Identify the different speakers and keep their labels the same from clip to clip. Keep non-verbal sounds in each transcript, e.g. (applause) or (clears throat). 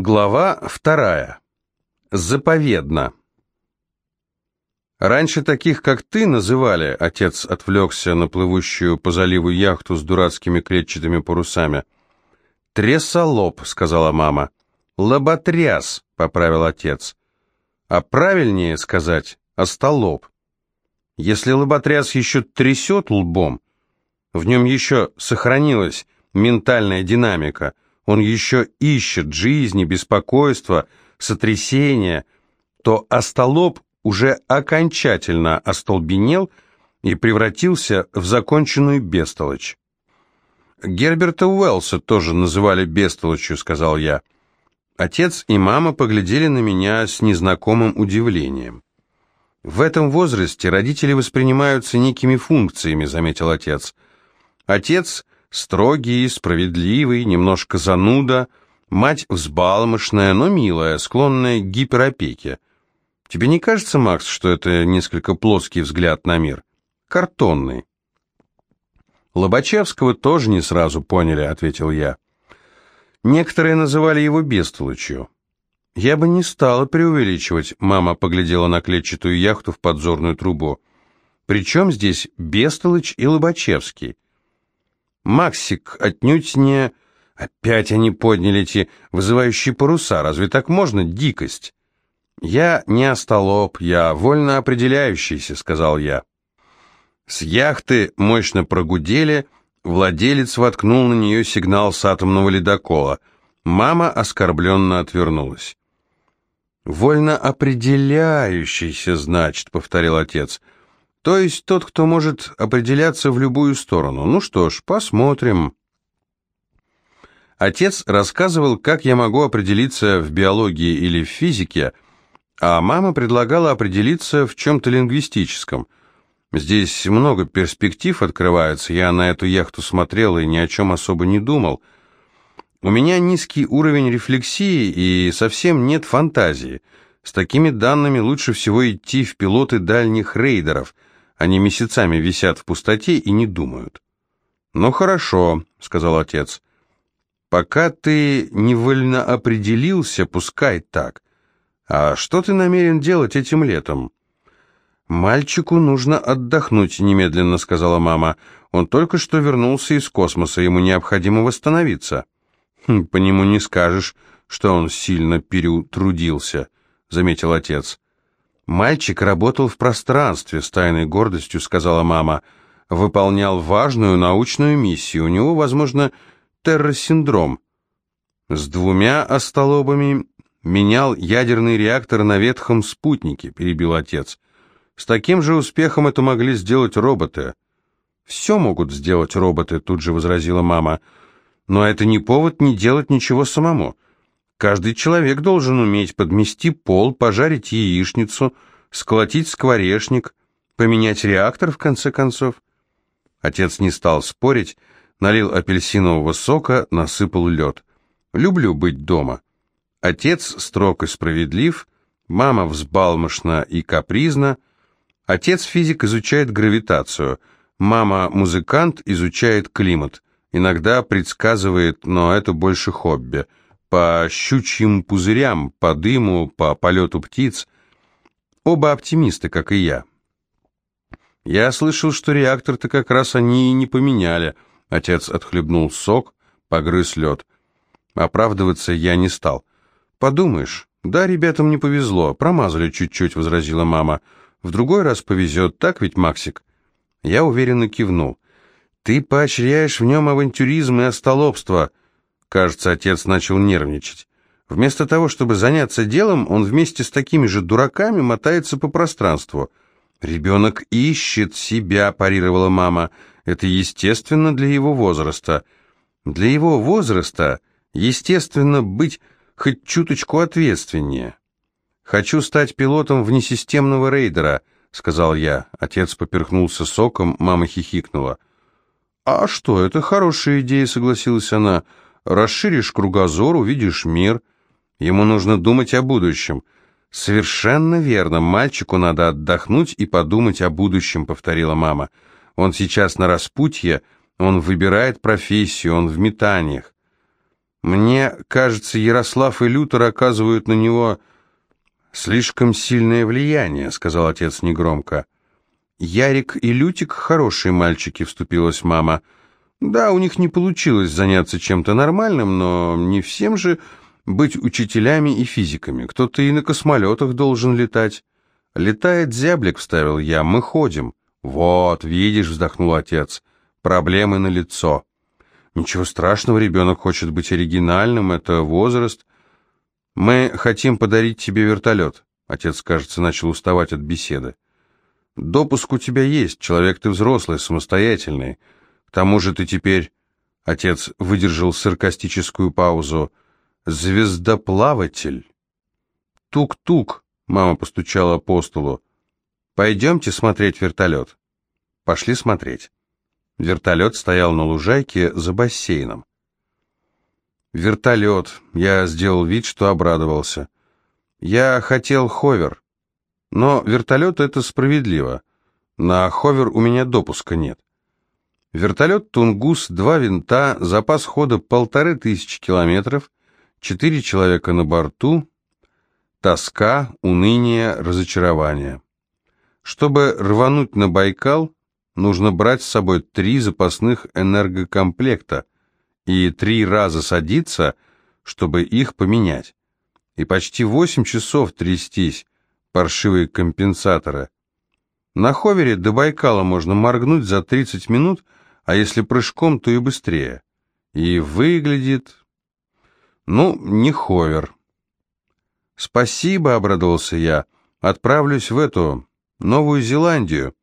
Speaker 1: Глава вторая. Заповедно. Раньше таких, как ты, называли, отец отвлекся на плывущую по заливу яхту с дурацкими клетчатыми парусами. Тресолоб, сказала мама. Лоботряс, поправил отец. А правильнее сказать остолоп. Если лоботряс еще трясет лбом, в нем еще сохранилась ментальная динамика – он еще ищет жизни, беспокойства, сотрясения, то остолоп уже окончательно остолбенел и превратился в законченную бестолочь. «Герберта Уэллса тоже называли бестолочью», — сказал я. Отец и мама поглядели на меня с незнакомым удивлением. «В этом возрасте родители воспринимаются некими функциями», — заметил отец. Отец Строгий, справедливый, немножко зануда, мать взбалмошная, но милая, склонная к гиперопеке. Тебе не кажется, Макс, что это несколько плоский взгляд на мир? Картонный. Лобачевского тоже не сразу поняли, ответил я. Некоторые называли его бестолочью. Я бы не стала преувеличивать, мама поглядела на клетчатую яхту в подзорную трубу. Причем здесь бестолочь и Лобачевский? Максик отнюдь не... Опять они подняли эти вызывающие паруса. Разве так можно? Дикость. Я не остолоп, я вольно определяющийся, сказал я. С яхты мощно прогудели, владелец воткнул на нее сигнал с атомного ледокола. Мама оскорбленно отвернулась. «Вольно определяющийся, значит», — повторил отец, — то есть тот, кто может определяться в любую сторону. Ну что ж, посмотрим. Отец рассказывал, как я могу определиться в биологии или в физике, а мама предлагала определиться в чем-то лингвистическом. Здесь много перспектив открывается, я на эту яхту смотрел и ни о чем особо не думал. У меня низкий уровень рефлексии и совсем нет фантазии. С такими данными лучше всего идти в пилоты дальних рейдеров – они месяцами висят в пустоте и не думают. «Ну хорошо», — сказал отец. «Пока ты невольно определился, пускай так. А что ты намерен делать этим летом?» «Мальчику нужно отдохнуть немедленно», — сказала мама. «Он только что вернулся из космоса, ему необходимо восстановиться». «Хм, «По нему не скажешь, что он сильно перетрудился», — заметил отец. «Мальчик работал в пространстве», — с тайной гордостью сказала мама. «Выполнял важную научную миссию. У него, возможно, терросиндром. С двумя остолобами менял ядерный реактор на ветхом спутнике», — перебил отец. «С таким же успехом это могли сделать роботы». «Все могут сделать роботы», — тут же возразила мама. «Но это не повод не делать ничего самому». Каждый человек должен уметь подмести пол, пожарить яичницу, сколотить скворечник, поменять реактор, в конце концов. Отец не стал спорить, налил апельсинового сока, насыпал лед. «Люблю быть дома». Отец строг и справедлив, мама взбалмошна и капризна. Отец физик изучает гравитацию, мама музыкант изучает климат. Иногда предсказывает, но это больше хобби – по щучьим пузырям, по дыму, по полету птиц. Оба оптимисты, как и я. Я слышал, что реактор-то как раз они и не поменяли. Отец отхлебнул сок, погрыз лед. Оправдываться я не стал. Подумаешь, да, ребятам не повезло, промазали чуть-чуть, возразила мама. В другой раз повезет, так ведь, Максик? Я уверенно кивнул. Ты поощряешь в нем авантюризм и остолопство. Кажется, отец начал нервничать. Вместо того, чтобы заняться делом, он вместе с такими же дураками мотается по пространству. «Ребенок ищет себя», – парировала мама. «Это естественно для его возраста». «Для его возраста естественно быть хоть чуточку ответственнее». «Хочу стать пилотом внесистемного рейдера», — сказал я. Отец поперхнулся соком, мама хихикнула. «А что, это хорошая идея», — согласилась она. Расширишь кругозор, увидишь мир. Ему нужно думать о будущем. Совершенно верно, мальчику надо отдохнуть и подумать о будущем, повторила мама. Он сейчас на распутье, он выбирает профессию, он в метаниях. Мне кажется, Ярослав и Лютер оказывают на него слишком сильное влияние, сказал отец негромко. Ярик и Лютик хорошие мальчики, вступилась мама. Да, у них не получилось заняться чем-то нормальным, но не всем же быть учителями и физиками. Кто-то и на космолетах должен летать. Летает зяблик, вставил я, мы ходим. Вот, видишь, вздохнул отец, проблемы на лицо. Ничего страшного, ребенок хочет быть оригинальным, это возраст. Мы хотим подарить тебе вертолет. Отец, кажется, начал уставать от беседы. Допуск у тебя есть, человек ты взрослый, самостоятельный. К тому же ты теперь... Отец выдержал саркастическую паузу. «Звездоплаватель». «Тук-тук», — мама постучала по столу. «Пойдемте смотреть вертолет». Пошли смотреть. Вертолет стоял на лужайке за бассейном. Вертолет. Я сделал вид, что обрадовался. Я хотел ховер. Но вертолет — это справедливо. На ховер у меня допуска нет. Вертолет «Тунгус», два винта, запас хода полторы тысячи километров, четыре человека на борту, тоска, уныние, разочарование. Чтобы рвануть на Байкал, нужно брать с собой три запасных энергокомплекта и три раза садиться, чтобы их поменять. И почти восемь часов трястись, паршивые компенсаторы. На ховере до Байкала можно моргнуть за 30 минут, а если прыжком, то и быстрее. И выглядит... Ну, не ховер. «Спасибо», — обрадовался я. «Отправлюсь в эту, Новую Зеландию.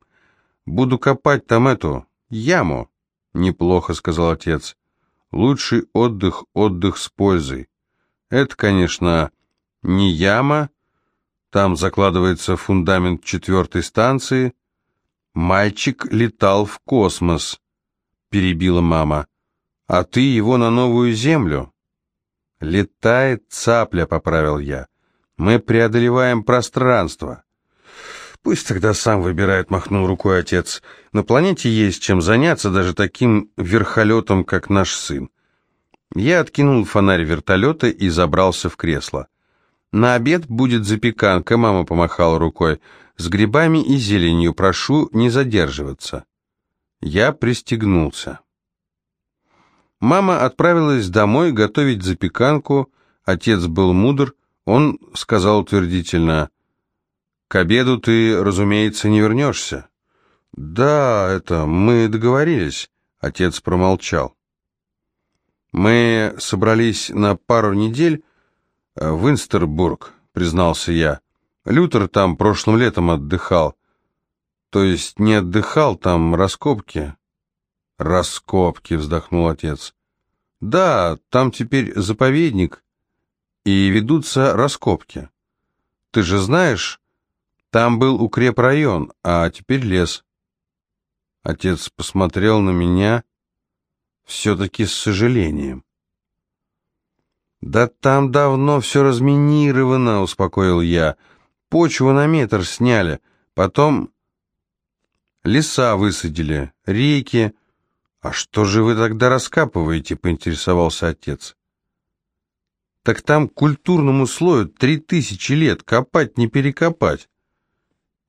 Speaker 1: Буду копать там эту яму. Неплохо, сказал отец. Лучший отдых, отдых с пользой. Это, конечно, не яма. Там закладывается фундамент четвертой станции. Мальчик летал в космос, перебила мама. А ты его на новую землю. Летает цапля, поправил я. Мы преодолеваем пространство. «Пусть тогда сам выбирает», — махнул рукой отец. «На планете есть чем заняться даже таким верхолетом, как наш сын». Я откинул фонарь вертолета и забрался в кресло. «На обед будет запеканка», — мама помахала рукой. «С грибами и зеленью, прошу не задерживаться». Я пристегнулся. Мама отправилась домой готовить запеканку. Отец был мудр. Он сказал утвердительно к обеду ты, разумеется, не вернешься. Да, это мы договорились. Отец промолчал. Мы собрались на пару недель э, в Инстербург, признался я. Лютер там прошлым летом отдыхал. То есть не отдыхал, там раскопки. Раскопки, вздохнул отец. Да, там теперь заповедник, и ведутся раскопки. Ты же знаешь, там был укрепрайон, а теперь лес. Отец посмотрел на меня все-таки с сожалением. «Да там давно все разминировано», — успокоил я. «Почву на метр сняли, потом леса высадили, реки. А что же вы тогда раскапываете?» — поинтересовался отец. «Так там культурному слою три тысячи лет, копать не перекопать».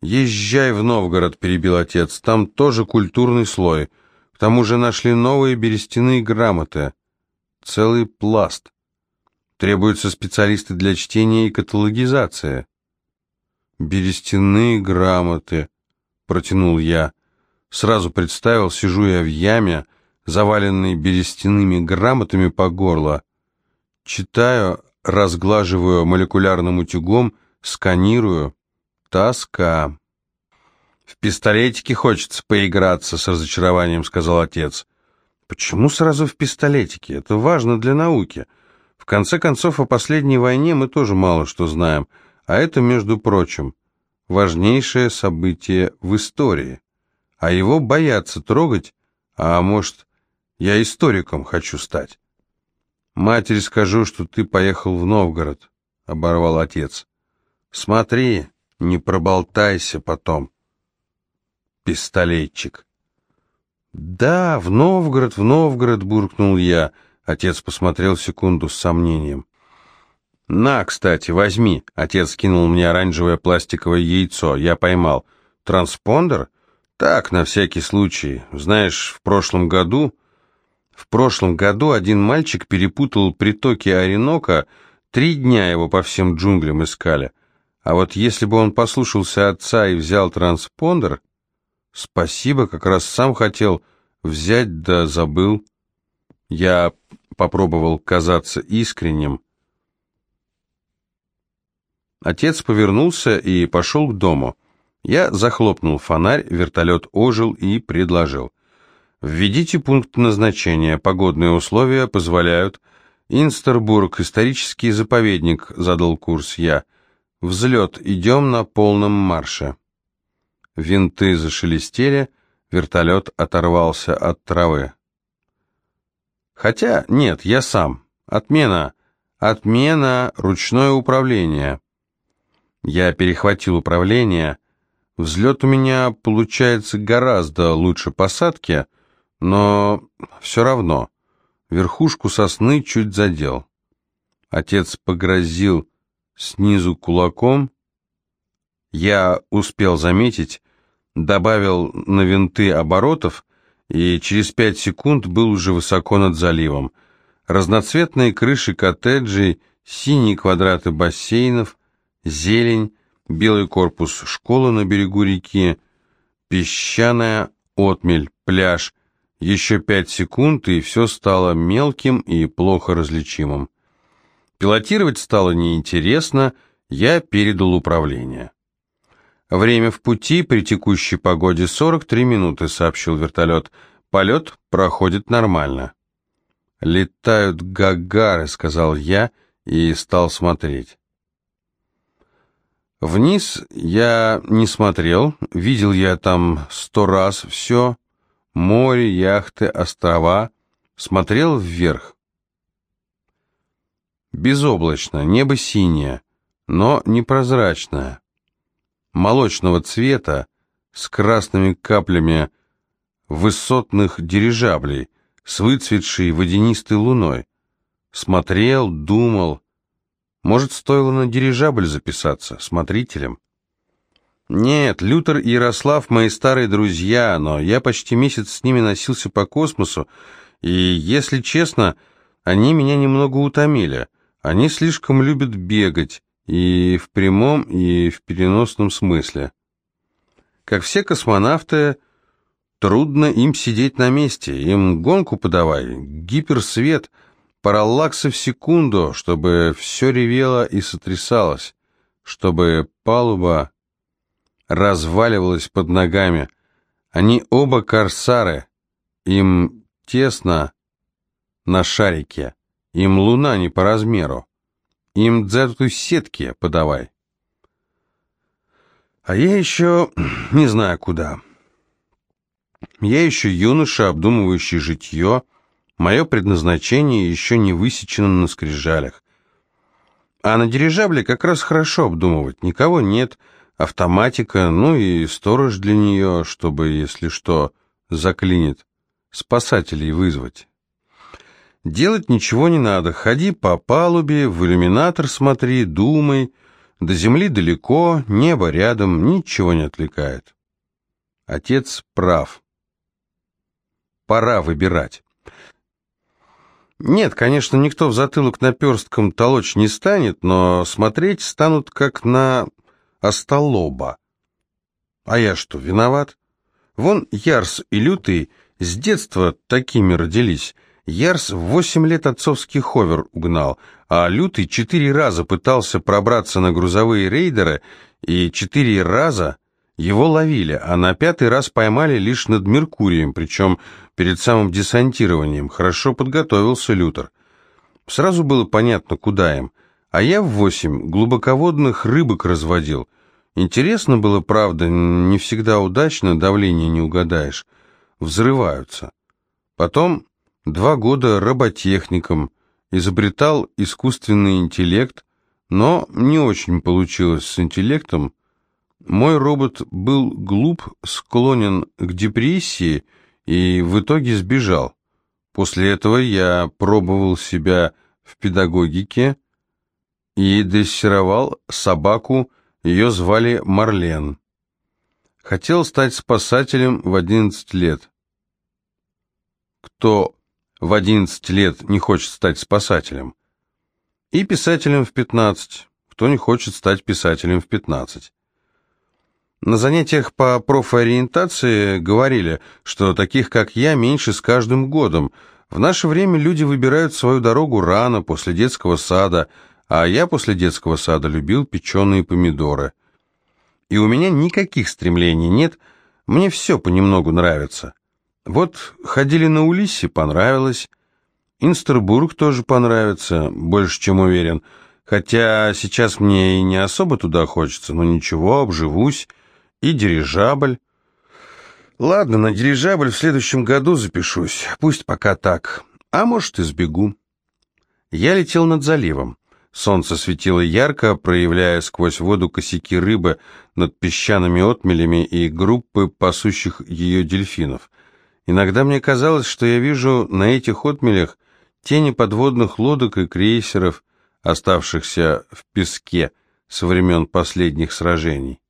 Speaker 1: «Езжай в Новгород», — перебил отец, — «там тоже культурный слой. К тому же нашли новые берестяные грамоты. Целый пласт. Требуются специалисты для чтения и каталогизации». «Берестяные грамоты», — протянул я. Сразу представил, сижу я в яме, заваленной берестяными грамотами по горло. Читаю, разглаживаю молекулярным утюгом, сканирую. Тоска. В пистолетике хочется поиграться, с разочарованием сказал отец. Почему сразу в пистолетике? Это важно для науки. В конце концов, о последней войне мы тоже мало что знаем, а это, между прочим, важнейшее событие в истории. А его боятся трогать, а может, я историком хочу стать. Матери скажу, что ты поехал в Новгород, оборвал отец. Смотри, не проболтайся потом. Пистолетчик. Да, в Новгород, в Новгород, буркнул я. Отец посмотрел секунду с сомнением. «На, кстати, возьми!» Отец кинул мне оранжевое пластиковое яйцо. Я поймал. «Транспондер?» «Так, на всякий случай. Знаешь, в прошлом году...» В прошлом году один мальчик перепутал притоки Оренока, три дня его по всем джунглям искали. А вот если бы он послушался отца и взял транспондер... Спасибо, как раз сам хотел взять, да забыл. Я попробовал казаться искренним. Отец повернулся и пошел к дому. Я захлопнул фонарь, вертолет ожил и предложил. «Введите пункт назначения. Погодные условия позволяют...» «Инстербург, исторический заповедник», — задал курс я. «Взлет. Идем на полном марше». Винты зашелестели, вертолет оторвался от травы. Хотя, нет, я сам. Отмена. Отмена, ручное управление. Я перехватил управление. Взлет у меня получается гораздо лучше посадки, но все равно. Верхушку сосны чуть задел. Отец погрозил снизу кулаком. Я успел заметить, добавил на винты оборотов, и через пять секунд был уже высоко над заливом. Разноцветные крыши коттеджей, синие квадраты бассейнов, зелень, белый корпус школы на берегу реки, песчаная отмель, пляж. Еще пять секунд, и все стало мелким и плохо различимым. Пилотировать стало неинтересно, я передал управление. «Время в пути при текущей погоде 43 минуты», — сообщил вертолет. «Полет проходит нормально». «Летают гагары», — сказал я и стал смотреть. Вниз я не смотрел, видел я там сто раз все, море, яхты, острова, смотрел вверх. Безоблачно, небо синее, но непрозрачное молочного цвета, с красными каплями высотных дирижаблей, с выцветшей водянистой луной. Смотрел, думал. Может, стоило на дирижабль записаться, смотрителем? Нет, Лютер и Ярослав мои старые друзья, но я почти месяц с ними носился по космосу, и, если честно, они меня немного утомили. Они слишком любят бегать, и в прямом, и в переносном смысле. Как все космонавты, трудно им сидеть на месте, им гонку подавай, гиперсвет, параллаксы в секунду, чтобы все ревело и сотрясалось, чтобы палуба разваливалась под ногами. Они оба корсары, им тесно на шарике, им луна не по размеру. Им дзету сетки подавай. А я еще (clears throat) не знаю куда. Я еще юноша, обдумывающий житье. Мое предназначение еще не высечено на скрижалях. А на дирижабле как раз хорошо обдумывать. Никого нет, автоматика, ну и сторож для нее, чтобы, если что, заклинит, спасателей вызвать. Делать ничего не надо. Ходи по палубе, в иллюминатор смотри, думай. До земли далеко, небо рядом, ничего не отвлекает. Отец прав. Пора выбирать. Нет, конечно, никто в затылок наперстком толочь не станет, но смотреть станут как на остолоба. А я что, виноват? Вон Ярс и Лютый с детства такими родились — Ярс в восемь лет отцовский ховер угнал, а Лютый четыре раза пытался пробраться на грузовые рейдеры, и четыре раза его ловили, а на пятый раз поймали лишь над Меркурием, причем перед самым десантированием. Хорошо подготовился Лютер. Сразу было понятно, куда им. А я в восемь глубоководных рыбок разводил. Интересно было, правда, не всегда удачно, давление не угадаешь. Взрываются. Потом Два года роботехником, изобретал искусственный интеллект, но не очень получилось с интеллектом. Мой робот был глуп, склонен к депрессии и в итоге сбежал. После этого я пробовал себя в педагогике и дрессировал собаку, ее звали Марлен. Хотел стать спасателем в 11 лет. Кто в 11 лет не хочет стать спасателем? И писателем в 15. Кто не хочет стать писателем в 15? На занятиях по профориентации говорили, что таких, как я, меньше с каждым годом. В наше время люди выбирают свою дорогу рано, после детского сада, а я после детского сада любил печеные помидоры. И у меня никаких стремлений нет, мне все понемногу нравится. Вот ходили на Улиссе, понравилось. Инстербург тоже понравится, больше чем уверен. Хотя сейчас мне и не особо туда хочется, но ничего, обживусь и дирижабль. Ладно, на дирижабль в следующем году запишусь, пусть пока так, а может и сбегу. Я летел над заливом. Солнце светило ярко, проявляя сквозь воду косяки рыбы над песчаными отмелями и группы пасущих ее дельфинов. Иногда мне казалось, что я вижу на этих отмелях тени подводных лодок и крейсеров, оставшихся в песке со времен последних сражений.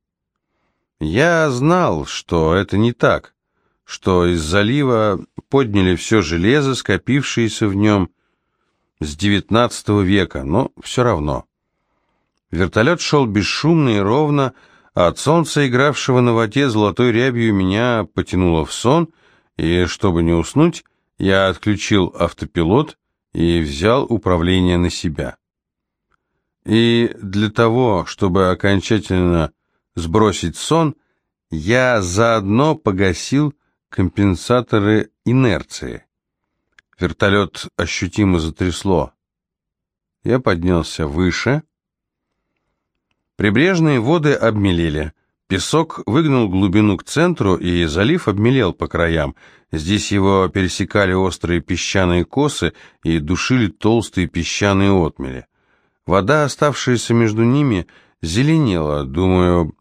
Speaker 1: Я знал, что это не так, что из залива подняли все железо, скопившееся в нем с девятнадцатого века, но все равно. Вертолет шел бесшумно и ровно, а от солнца, игравшего на воде золотой рябью, меня потянуло в сон, и, чтобы не уснуть, я отключил автопилот и взял управление на себя. И для того, чтобы окончательно сбросить сон, я заодно погасил компенсаторы инерции. Вертолет ощутимо затрясло. Я поднялся выше. Прибрежные воды обмелели. Песок выгнал глубину к центру, и залив обмелел по краям. Здесь его пересекали острые песчаные косы и душили толстые песчаные отмели. Вода, оставшаяся между ними, зеленела. Думаю,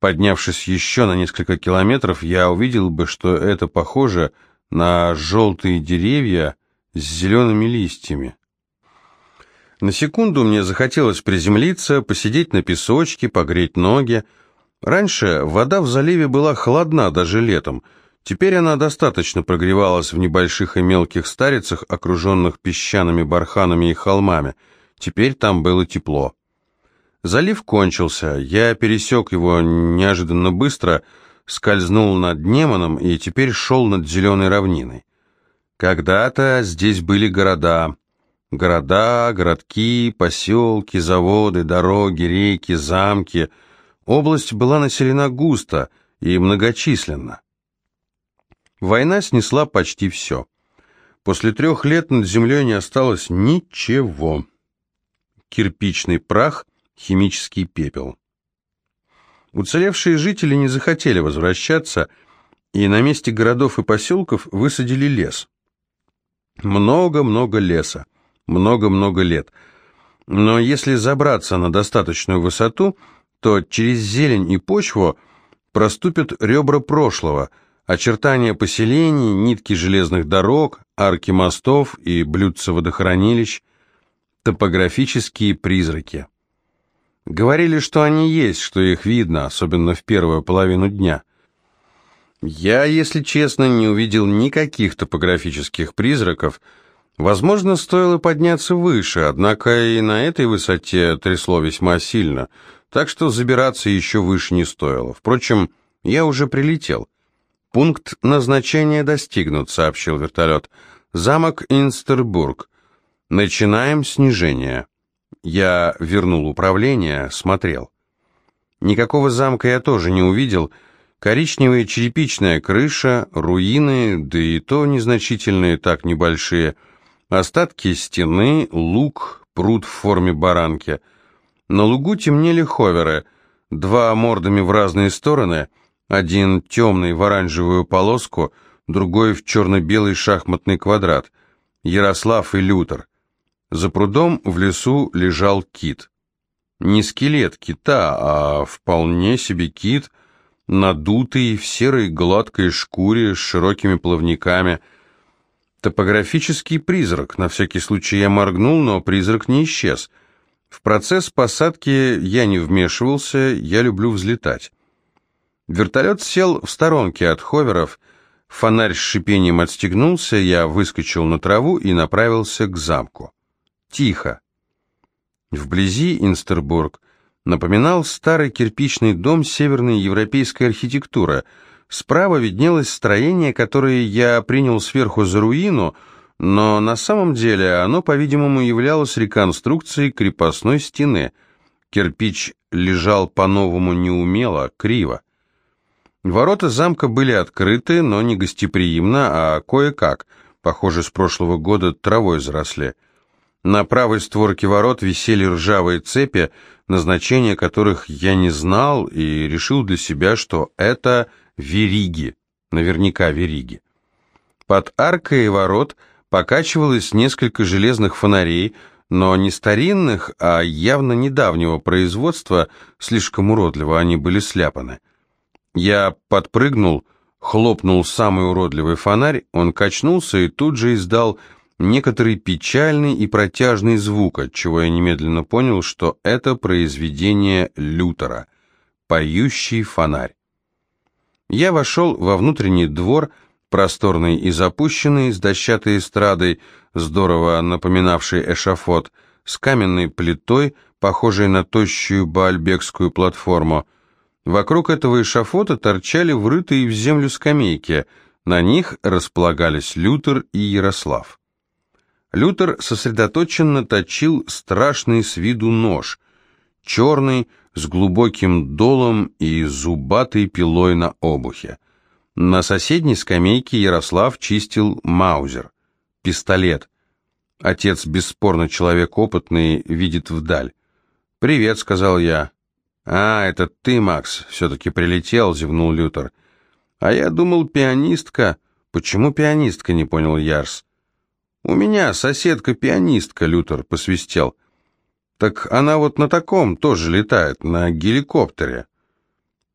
Speaker 1: Поднявшись еще на несколько километров, я увидел бы, что это похоже на желтые деревья с зелеными листьями. На секунду мне захотелось приземлиться, посидеть на песочке, погреть ноги. Раньше вода в заливе была холодна даже летом. Теперь она достаточно прогревалась в небольших и мелких старицах, окруженных песчаными барханами и холмами. Теперь там было тепло. Залив кончился, я пересек его неожиданно быстро, скользнул над Неманом и теперь шел над зеленой равниной. Когда-то здесь были города. Города, городки, поселки, заводы, дороги, реки, замки. Область была населена густо и многочисленно. Война снесла почти все. После трех лет над землей не осталось ничего. Кирпичный прах — химический пепел. Уцелевшие жители не захотели возвращаться, и на месте городов и поселков высадили лес. Много-много леса, много-много лет. Но если забраться на достаточную высоту, то через зелень и почву проступят ребра прошлого, очертания поселений, нитки железных дорог, арки мостов и блюдца водохранилищ, топографические призраки. Говорили, что они есть, что их видно, особенно в первую половину дня. Я, если честно, не увидел никаких топографических призраков. Возможно, стоило подняться выше, однако и на этой высоте трясло весьма сильно, так что забираться еще выше не стоило. Впрочем, я уже прилетел. «Пункт назначения достигнут», — сообщил вертолет. «Замок Инстербург. Начинаем снижение». Я вернул управление, смотрел. Никакого замка я тоже не увидел. Коричневая черепичная крыша, руины, да и то незначительные, так небольшие. Остатки стены, луг, пруд в форме баранки. На лугу темнели ховеры, два мордами в разные стороны, один темный в оранжевую полоску, другой в черно-белый шахматный квадрат. Ярослав и Лютер. За прудом в лесу лежал кит. Не скелет кита, а вполне себе кит, надутый, в серой гладкой шкуре с широкими плавниками. Топографический призрак. На всякий случай я моргнул, но призрак не исчез. В процесс посадки я не вмешивался, я люблю взлетать. Вертолет сел в сторонке от ховеров, фонарь с шипением отстегнулся, я выскочил на траву и направился к замку. Тихо. Вблизи Инстербург напоминал старый кирпичный дом северной европейской архитектуры. Справа виднелось строение, которое я принял сверху за руину, но на самом деле оно, по-видимому, являлось реконструкцией крепостной стены. Кирпич лежал по-новому неумело, криво. Ворота замка были открыты, но не гостеприимно, а кое-как, похоже, с прошлого года травой заросли. На правой створке ворот висели ржавые цепи, назначение которых я не знал и решил для себя, что это вериги, наверняка вериги. Под аркой ворот покачивалось несколько железных фонарей, но не старинных, а явно недавнего производства, слишком уродливо они были сляпаны. Я подпрыгнул, хлопнул самый уродливый фонарь, он качнулся и тут же издал некоторый печальный и протяжный звук, от чего я немедленно понял, что это произведение Лютера «Поющий фонарь». Я вошел во внутренний двор, просторный и запущенный, с дощатой эстрадой, здорово напоминавший эшафот, с каменной плитой, похожей на тощую баальбекскую платформу. Вокруг этого эшафота торчали врытые в землю скамейки, на них располагались Лютер и Ярослав. Лютер сосредоточенно точил страшный с виду нож, черный, с глубоким долом и зубатой пилой на обухе. На соседней скамейке Ярослав чистил маузер, пистолет. Отец, бесспорно человек опытный, видит вдаль. «Привет», — сказал я. «А, это ты, Макс, все-таки прилетел», — зевнул Лютер. «А я думал, пианистка». «Почему пианистка?» — не понял Ярс. «У меня соседка-пианистка», — Лютер посвистел. «Так она вот на таком тоже летает, на геликоптере».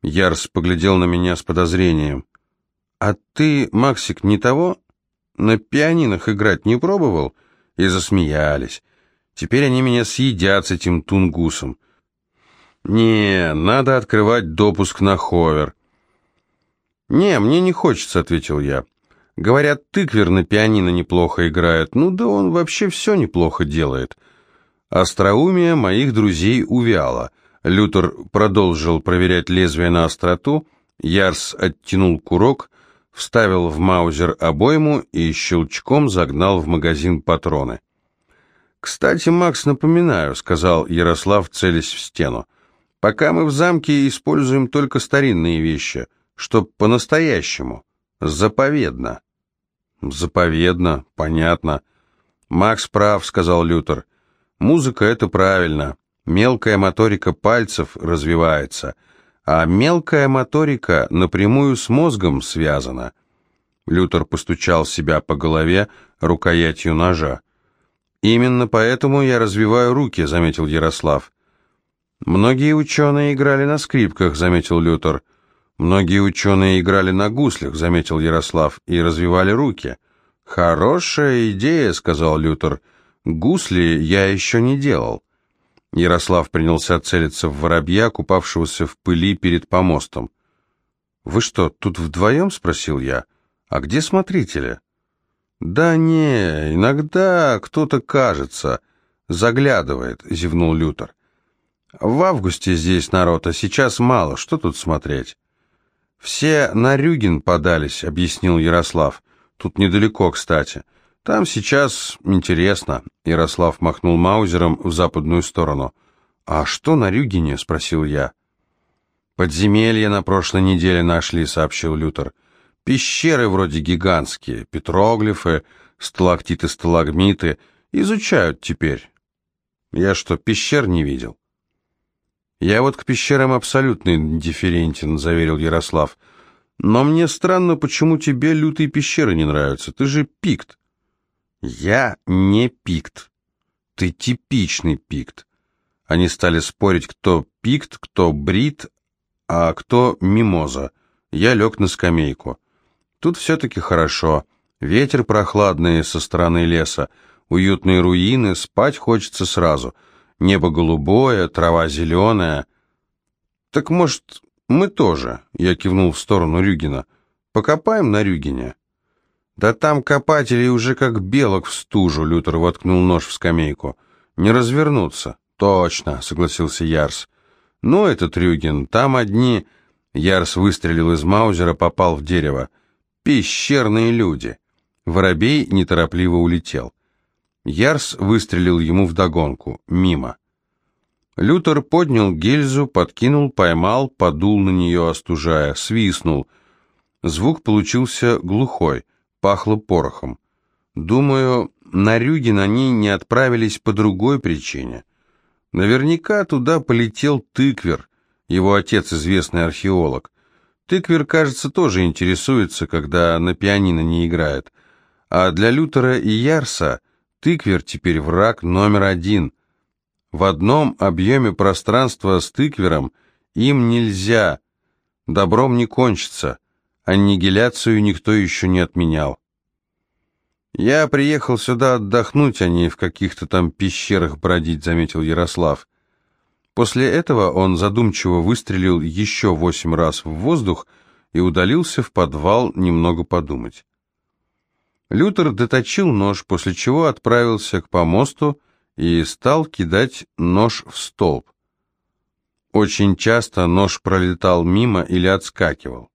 Speaker 1: Ярс поглядел на меня с подозрением. «А ты, Максик, не того? На пианинах играть не пробовал?» И засмеялись. «Теперь они меня съедят с этим тунгусом». «Не, надо открывать допуск на ховер». «Не, мне не хочется», — ответил я. Говорят, тыквер на пианино неплохо играет. Ну да он вообще все неплохо делает. Остроумие моих друзей увяло. Лютер продолжил проверять лезвие на остроту. Ярс оттянул курок, вставил в маузер обойму и щелчком загнал в магазин патроны. «Кстати, Макс, напоминаю», — сказал Ярослав, целясь в стену. «Пока мы в замке используем только старинные вещи, чтоб по-настоящему». Заповедно. Заповедно, понятно. Макс прав, сказал Лютер. Музыка это правильно. Мелкая моторика пальцев развивается, а мелкая моторика напрямую с мозгом связана. Лютер постучал себя по голове рукоятью ножа. «Именно поэтому я развиваю руки», — заметил Ярослав. «Многие ученые играли на скрипках», — заметил Лютер. Многие ученые играли на гуслях, заметил Ярослав, и развивали руки. Хорошая идея, сказал Лютер. Гусли я еще не делал. Ярослав принялся целиться в воробья, купавшегося в пыли перед помостом. «Вы что, тут вдвоем?» — спросил я. «А где смотрители?» «Да не, иногда кто-то кажется, заглядывает», — зевнул Лютер. «В августе здесь народ, а сейчас мало, что тут смотреть?» «Все на Рюген подались», — объяснил Ярослав. «Тут недалеко, кстати. Там сейчас интересно», — Ярослав махнул маузером в западную сторону. «А что на Рюгене?» — спросил я. «Подземелья на прошлой неделе нашли», — сообщил Лютер. «Пещеры вроде гигантские, петроглифы, сталактиты-сталагмиты. Изучают теперь». «Я что, пещер не видел?» «Я вот к пещерам абсолютно индифферентен», — заверил Ярослав. «Но мне странно, почему тебе лютые пещеры не нравятся. Ты же пикт». «Я не пикт. Ты типичный пикт». Они стали спорить, кто пикт, кто брит, а кто мимоза. Я лег на скамейку. Тут все-таки хорошо. Ветер прохладный со стороны леса, уютные руины, спать хочется сразу. Небо голубое, трава зеленая. Так, может, мы тоже, я кивнул в сторону Рюгина, покопаем на Рюгине? Да там копатели уже как белок в стужу, Лютер воткнул нож в скамейку. Не развернуться. Точно, согласился Ярс. Ну, этот Рюгин, там одни... Ярс выстрелил из маузера, попал в дерево. Пещерные люди. Воробей неторопливо улетел. Ярс выстрелил ему вдогонку, мимо. Лютер поднял гильзу, подкинул, поймал, подул на нее, остужая, свистнул. Звук получился глухой, пахло порохом. Думаю, на Рюген они не отправились по другой причине. Наверняка туда полетел тыквер, его отец известный археолог. Тыквер, кажется, тоже интересуется, когда на пианино не играет. А для Лютера и Ярса тыквер теперь враг номер один. В одном объеме пространства с тыквером им нельзя. Добром не кончится. Аннигиляцию никто еще не отменял. «Я приехал сюда отдохнуть, а не в каких-то там пещерах бродить», — заметил Ярослав. После этого он задумчиво выстрелил еще восемь раз в воздух и удалился в подвал немного подумать. Лютер доточил нож, после чего отправился к помосту и стал кидать нож в столб. Очень часто нож пролетал мимо или отскакивал.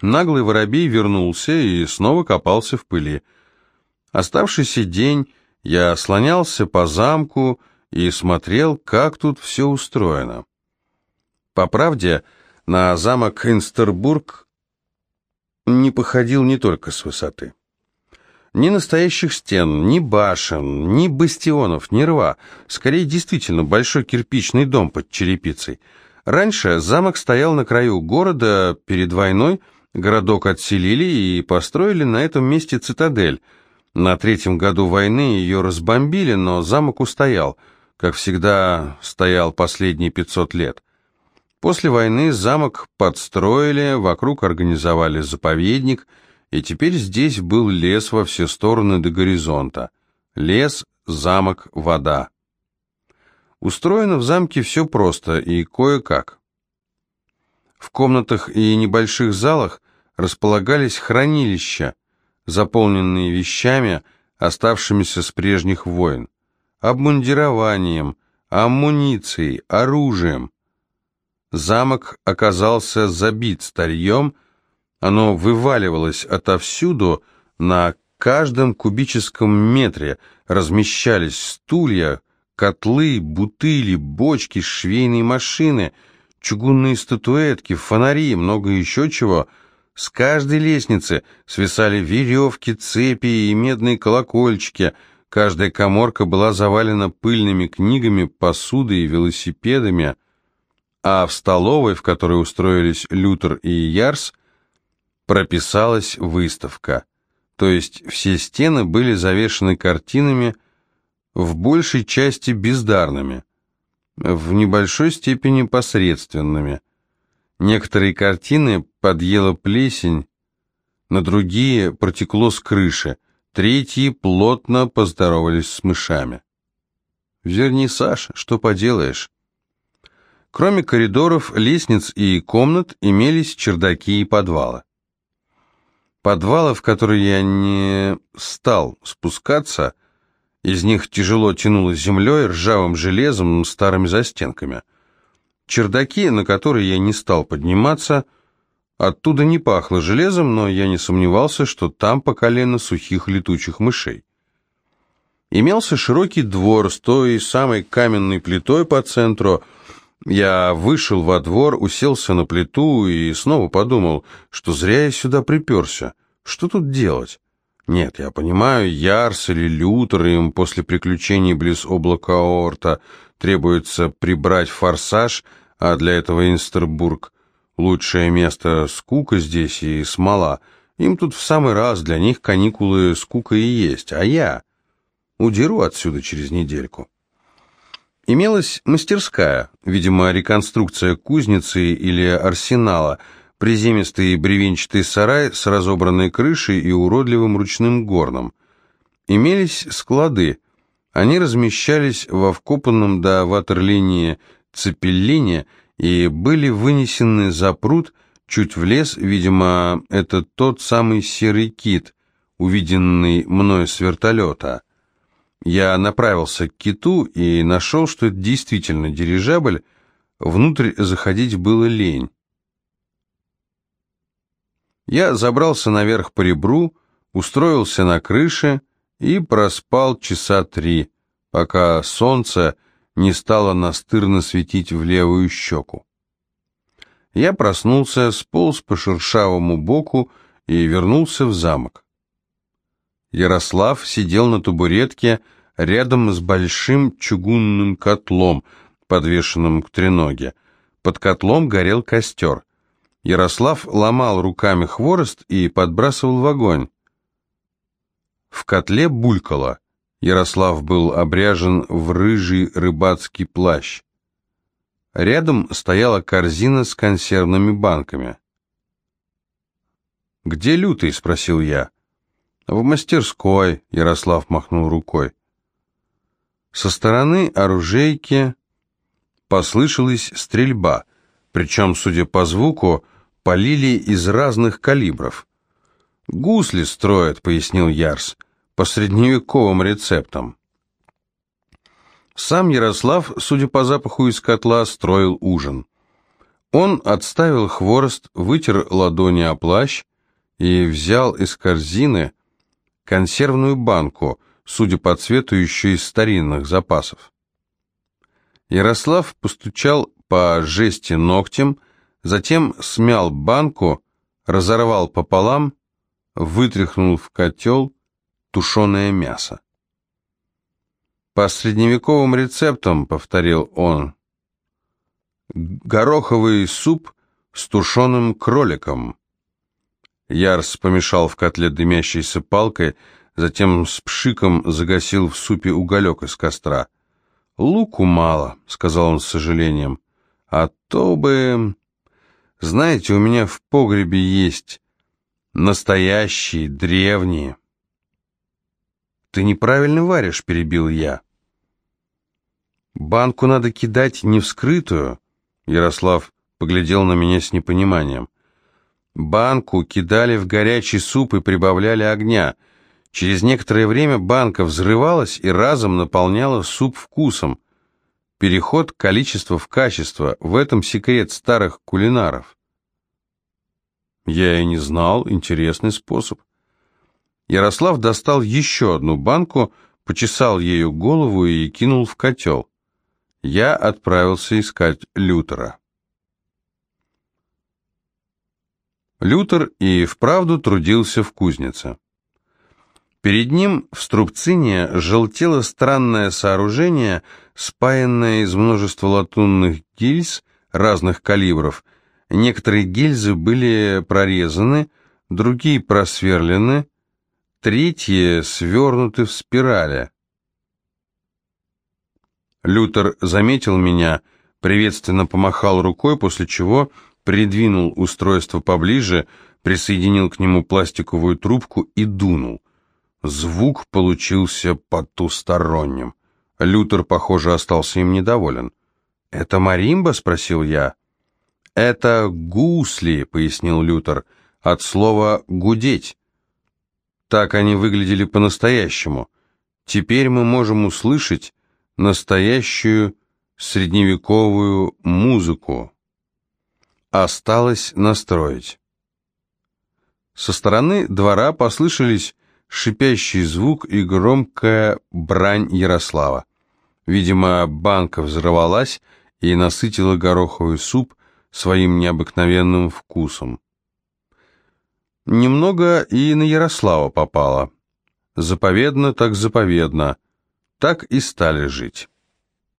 Speaker 1: Наглый воробей вернулся и снова копался в пыли. Оставшийся день я слонялся по замку и смотрел, как тут все устроено. По правде, на замок Инстербург не походил не только с высоты. Ни настоящих стен, ни башен, ни бастионов, ни рва. Скорее, действительно, большой кирпичный дом под черепицей. Раньше замок стоял на краю города, перед войной городок отселили и построили на этом месте цитадель. На третьем году войны ее разбомбили, но замок устоял, как всегда стоял последние 500 лет. После войны замок подстроили, вокруг организовали заповедник, и теперь здесь был лес во все стороны до горизонта. Лес, замок, вода. Устроено в замке все просто и кое-как. В комнатах и небольших залах располагались хранилища, заполненные вещами, оставшимися с прежних войн, обмундированием, амуницией, оружием, Замок оказался забит старьем, оно вываливалось отовсюду, на каждом кубическом метре размещались стулья, котлы, бутыли, бочки, швейные машины, чугунные статуэтки, фонари, много еще чего. С каждой лестницы свисали веревки, цепи и медные колокольчики. Каждая коморка была завалена пыльными книгами, посудой и велосипедами а в столовой, в которой устроились Лютер и Ярс, прописалась выставка. То есть все стены были завешены картинами, в большей части бездарными, в небольшой степени посредственными. Некоторые картины подъела плесень, на другие протекло с крыши, третьи плотно поздоровались с мышами. «Вернисаж, что поделаешь?» Кроме коридоров, лестниц и комнат имелись чердаки и подвалы. Подвалы, в которые я не стал спускаться, из них тяжело тянуло землей, ржавым железом, старыми застенками. Чердаки, на которые я не стал подниматься, оттуда не пахло железом, но я не сомневался, что там по колено сухих летучих мышей. Имелся широкий двор с той самой каменной плитой по центру, я вышел во двор, уселся на плиту и снова подумал, что зря я сюда приперся. Что тут делать? Нет, я понимаю, Ярс или Лютер им после приключений близ облака Орта требуется прибрать форсаж, а для этого Инстербург — лучшее место, скука здесь и смола. Им тут в самый раз, для них каникулы скука и есть, а я удеру отсюда через недельку. Имелась мастерская, видимо, реконструкция кузницы или арсенала, приземистый бревенчатый сарай с разобранной крышей и уродливым ручным горном. Имелись склады. Они размещались во вкопанном до ватерлинии цепеллине и были вынесены за пруд чуть в лес, видимо, это тот самый серый кит, увиденный мной с вертолета. Я направился к киту и нашел, что это действительно дирижабль, внутрь заходить было лень. Я забрался наверх по ребру, устроился на крыше и проспал часа три, пока солнце не стало настырно светить в левую щеку. Я проснулся, сполз по шершавому боку и вернулся в замок. Ярослав сидел на табуретке рядом с большим чугунным котлом, подвешенным к треноге. Под котлом горел костер. Ярослав ломал руками хворост и подбрасывал в огонь. В котле булькало. Ярослав был обряжен в рыжий рыбацкий плащ. Рядом стояла корзина с консервными банками. «Где Лютый?» — спросил я. «В мастерской», — Ярослав махнул рукой. Со стороны оружейки послышалась стрельба, причем, судя по звуку, полили из разных калибров. «Гусли строят», — пояснил Ярс, — «по средневековым рецептам». Сам Ярослав, судя по запаху из котла, строил ужин. Он отставил хворост, вытер ладони о плащ и взял из корзины консервную банку, судя по цвету, еще из старинных запасов. Ярослав постучал по жести ногтем, затем смял банку, разорвал пополам, вытряхнул в котел тушеное мясо. «По средневековым рецептам», — повторил он, — «гороховый суп с тушеным кроликом». Ярс помешал в котле дымящейся палкой, затем с пшиком загасил в супе уголек из костра. «Луку мало», — сказал он с сожалением, — «а то бы...» «Знаете, у меня в погребе есть настоящие, древние». «Ты неправильно варишь», — перебил я. «Банку надо кидать не вскрытую», — Ярослав поглядел на меня с непониманием. Банку кидали в горячий суп и прибавляли огня. Через некоторое время банка взрывалась и разом наполняла суп вкусом. Переход количества в качество – в этом секрет старых кулинаров. Я и не знал, интересный способ. Ярослав достал еще одну банку, почесал ею голову и кинул в котел. Я отправился искать Лютера. Лютер и вправду трудился в кузнице. Перед ним в струбцине желтело странное сооружение, спаянное из множества латунных гильз разных калибров. Некоторые гильзы были прорезаны, другие просверлены, третьи свернуты в спирали. Лютер заметил меня, приветственно помахал рукой, после чего придвинул устройство поближе, присоединил к нему пластиковую трубку и дунул. Звук получился потусторонним. Лютер, похоже, остался им недоволен. «Это маримба?» — спросил я. «Это гусли», — пояснил Лютер, — «от слова «гудеть». Так они выглядели по-настоящему. Теперь мы можем услышать настоящую средневековую музыку осталось настроить. Со стороны двора послышались шипящий звук и громкая брань Ярослава. Видимо, банка взорвалась и насытила гороховый суп своим необыкновенным вкусом. Немного и на Ярослава попало. Заповедно так заповедно, так и стали жить.